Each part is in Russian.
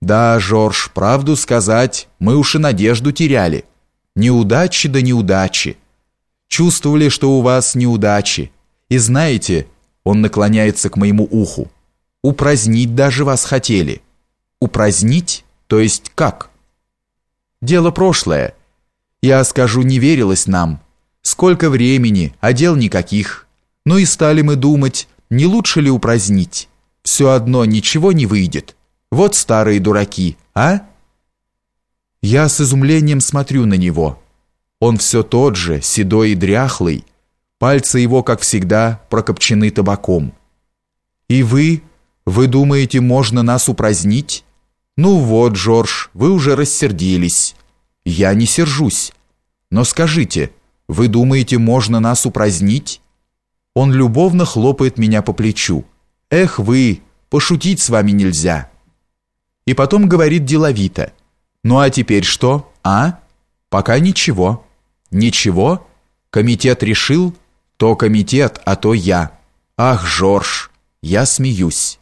Да, Жорж, правду сказать, мы уж и надежду теряли. Неудачи да неудачи. Чувствовали, что у вас неудачи. И знаете, он наклоняется к моему уху, упразднить даже вас хотели. Упразднить? То есть как? Дело прошлое. Я скажу, не верилось нам. Сколько времени, а дел никаких. Ну и стали мы думать, не лучше ли упразднить? Все одно ничего не выйдет. Вот старые дураки, а? Я с изумлением смотрю на него. Он все тот же, седой и дряхлый. Пальцы его, как всегда, прокопчены табаком. И вы, вы думаете, можно нас упразднить? Ну вот, Жорж, вы уже рассердились. Я не сержусь. Но скажите, вы думаете, можно нас упразднить? Он любовно хлопает меня по плечу. Эх вы, пошутить с вами нельзя и потом говорит деловито. «Ну а теперь что, а? Пока ничего». «Ничего? Комитет решил? То комитет, а то я. Ах, Жорж, я смеюсь».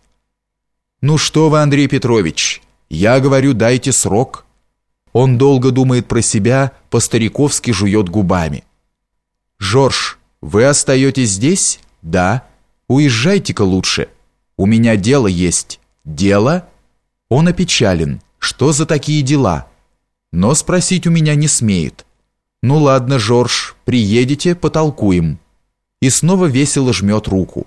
«Ну что вы, Андрей Петрович, я говорю, дайте срок». Он долго думает про себя, по-стариковски жует губами. «Жорж, вы остаетесь здесь?» «Да». «Уезжайте-ка лучше. У меня дело есть». «Дело?» Он опечален. Что за такие дела? Но спросить у меня не смеет. Ну ладно, Жорж, приедете, потолкуем. И снова весело жмет руку.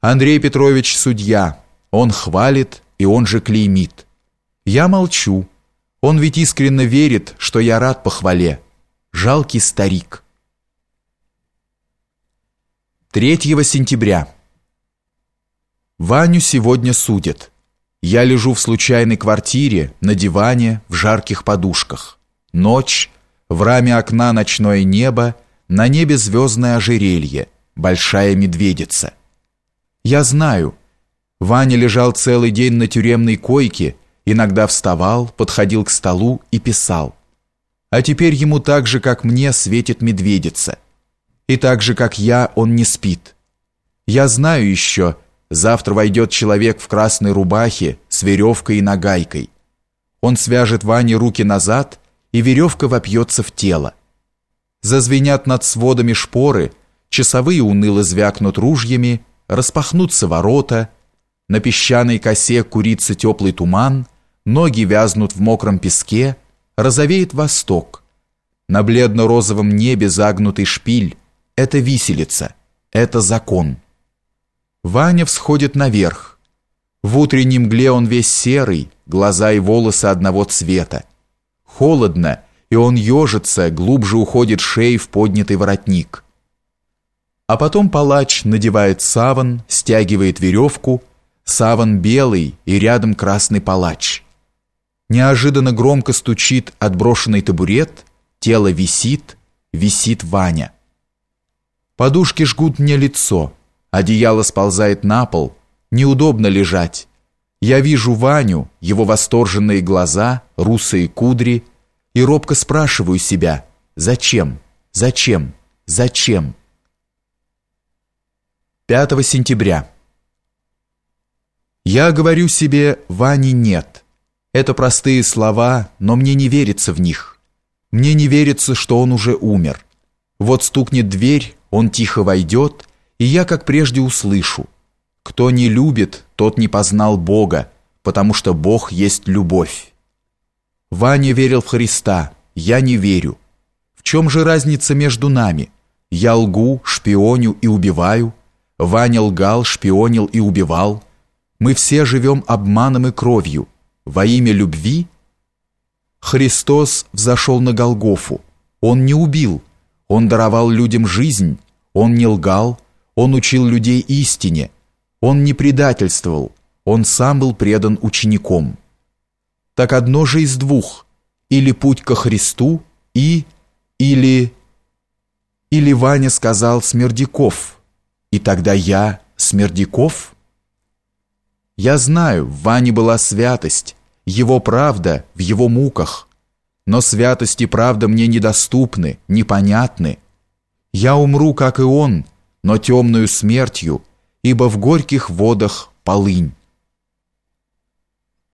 Андрей Петрович судья. Он хвалит, и он же клеймит. Я молчу. Он ведь искренне верит, что я рад похвале. Жалкий старик. 3 сентября. Ваню сегодня судят. Я лежу в случайной квартире, на диване, в жарких подушках. Ночь, в раме окна ночное небо, на небе звездное ожерелье, большая медведица. Я знаю, Ваня лежал целый день на тюремной койке, иногда вставал, подходил к столу и писал. А теперь ему так же, как мне, светит медведица. И так же, как я, он не спит. Я знаю еще, Завтра войдет человек в красной рубахе с веревкой и нагайкой. Он свяжет Ване руки назад, и веревка вопьется в тело. Зазвенят над сводами шпоры, часовые уныло звякнут ружьями, распахнутся ворота, на песчаной косе курится теплый туман, ноги вязнут в мокром песке, розовеет восток. На бледно-розовом небе загнутый шпиль — это виселица, это закон. Ваня всходит наверх. В утренней мгле он весь серый, глаза и волосы одного цвета. Холодно, и он ежится, глубже уходит шеей в поднятый воротник. А потом палач надевает саван, стягивает веревку, саван белый и рядом красный палач. Неожиданно громко стучит отброшенный табурет, тело висит, висит Ваня. Подушки жгут мне лицо. Одеяло сползает на пол, неудобно лежать. Я вижу Ваню, его восторженные глаза, русые кудри, и робко спрашиваю себя, зачем, зачем, зачем? 5 сентября. Я говорю себе, Вани нет. Это простые слова, но мне не верится в них. Мне не верится, что он уже умер. Вот стукнет дверь, он тихо войдет и я, как прежде, услышу. Кто не любит, тот не познал Бога, потому что Бог есть любовь. Ваня верил в Христа, я не верю. В чем же разница между нами? Я лгу, шпионю и убиваю. Ваня лгал, шпионил и убивал. Мы все живем обманом и кровью. Во имя любви Христос взошел на Голгофу. Он не убил, Он даровал людям жизнь, Он не лгал, он учил людей истине, он не предательствовал, он сам был предан учеником. Так одно же из двух, или путь ко Христу, и, или... Или Ваня сказал Смердяков, и тогда я Смердяков? Я знаю, в Ване была святость, его правда в его муках, но святость и правда мне недоступны, непонятны. Я умру, как и он, но темную смертью, ибо в горьких водах полынь.